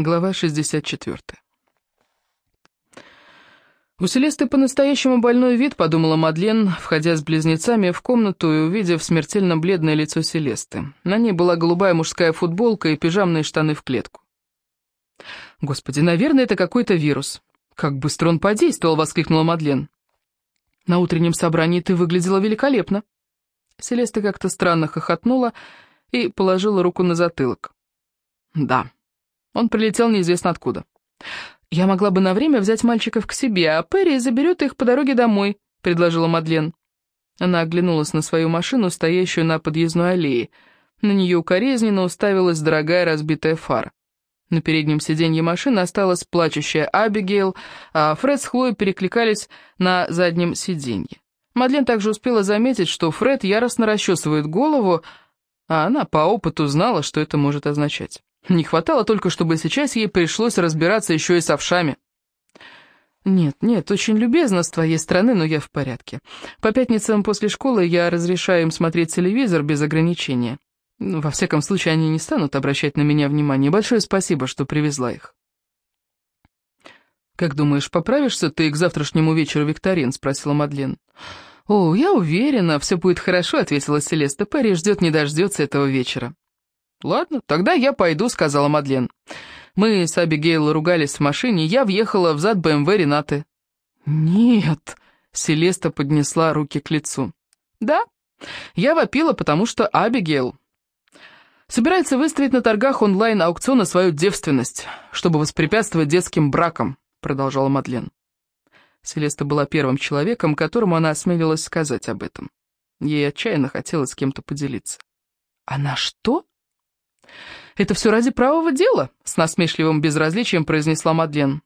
Глава 64. «У Селесты по-настоящему больной вид», — подумала Мадлен, входя с близнецами в комнату и увидев смертельно бледное лицо Селесты. На ней была голубая мужская футболка и пижамные штаны в клетку. «Господи, наверное, это какой-то вирус. Как быстро он подействовал!» — воскликнула Мадлен. «На утреннем собрании ты выглядела великолепно». Селеста как-то странно хохотнула и положила руку на затылок. «Да». Он прилетел неизвестно откуда. «Я могла бы на время взять мальчиков к себе, а Перри заберет их по дороге домой», — предложила Мадлен. Она оглянулась на свою машину, стоящую на подъездной аллее. На нее укоризненно уставилась дорогая разбитая фара. На переднем сиденье машины осталась плачущая Абигейл, а Фред с Хлоей перекликались на заднем сиденье. Мадлен также успела заметить, что Фред яростно расчесывает голову, а она по опыту знала, что это может означать. Не хватало только, чтобы сейчас ей пришлось разбираться еще и с овшами. «Нет, нет, очень любезно с твоей стороны, но я в порядке. По пятницам после школы я разрешаю им смотреть телевизор без ограничения. Во всяком случае, они не станут обращать на меня внимание. Большое спасибо, что привезла их». «Как думаешь, поправишься ты к завтрашнему вечеру, Викторин?» — спросила Мадлен. «О, я уверена, все будет хорошо», — ответила Селеста. «Перри ждет не дождется этого вечера». «Ладно, тогда я пойду», — сказала Мадлен. Мы с Абигейл ругались в машине, я въехала в зад БМВ Ренаты. «Нет», — Селеста поднесла руки к лицу. «Да, я вопила, потому что Абигейл собирается выставить на торгах онлайн-аукциона свою девственность, чтобы воспрепятствовать детским бракам», — продолжала Мадлен. Селеста была первым человеком, которому она осмелилась сказать об этом. Ей отчаянно хотелось с кем-то поделиться. «Она что?» «Это все ради правого дела», — с насмешливым безразличием произнесла Мадлен.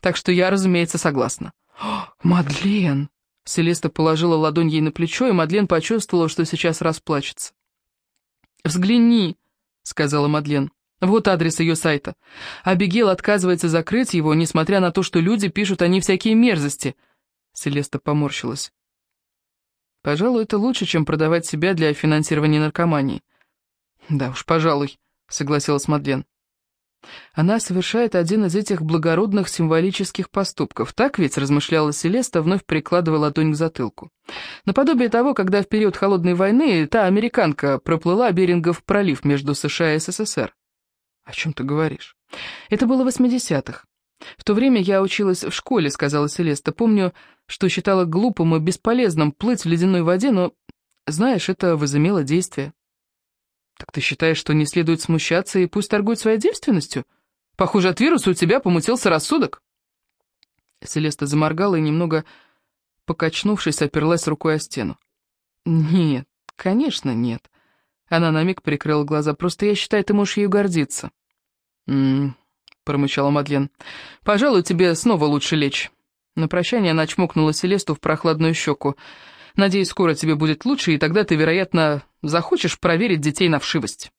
«Так что я, разумеется, согласна». «О, Мадлен!» Селеста положила ладонь ей на плечо, и Мадлен почувствовала, что сейчас расплачется. «Взгляни», — сказала Мадлен. «Вот адрес ее сайта. Абигейл отказывается закрыть его, несмотря на то, что люди пишут о ней всякие мерзости». Селеста поморщилась. «Пожалуй, это лучше, чем продавать себя для финансирования наркомании». «Да уж, пожалуй», — согласилась Мадлен. «Она совершает один из этих благородных символических поступков. Так ведь, — размышляла Селеста, вновь прикладывая ладонь к затылку. Наподобие того, когда в период Холодной войны та американка проплыла Берингов пролив между США и СССР. «О чем ты говоришь?» «Это было в 80-х. В то время я училась в школе», — сказала Селеста. «Помню, что считала глупым и бесполезным плыть в ледяной воде, но, знаешь, это возымело действие». «Так ты считаешь, что не следует смущаться и пусть торгует своей девственностью? Похоже, от вируса у тебя помутился рассудок». Селеста заморгала и, немного покачнувшись, оперлась рукой о стену. «Нет, конечно, нет». Она на миг прикрыла глаза. «Просто я считаю, ты можешь ею гордиться». «М-м-м», промычала Мадлен. «Пожалуй, тебе снова лучше лечь». На прощание она чмокнула Селесту в прохладную щеку. Надеюсь, скоро тебе будет лучше, и тогда ты, вероятно, захочешь проверить детей на вшивость.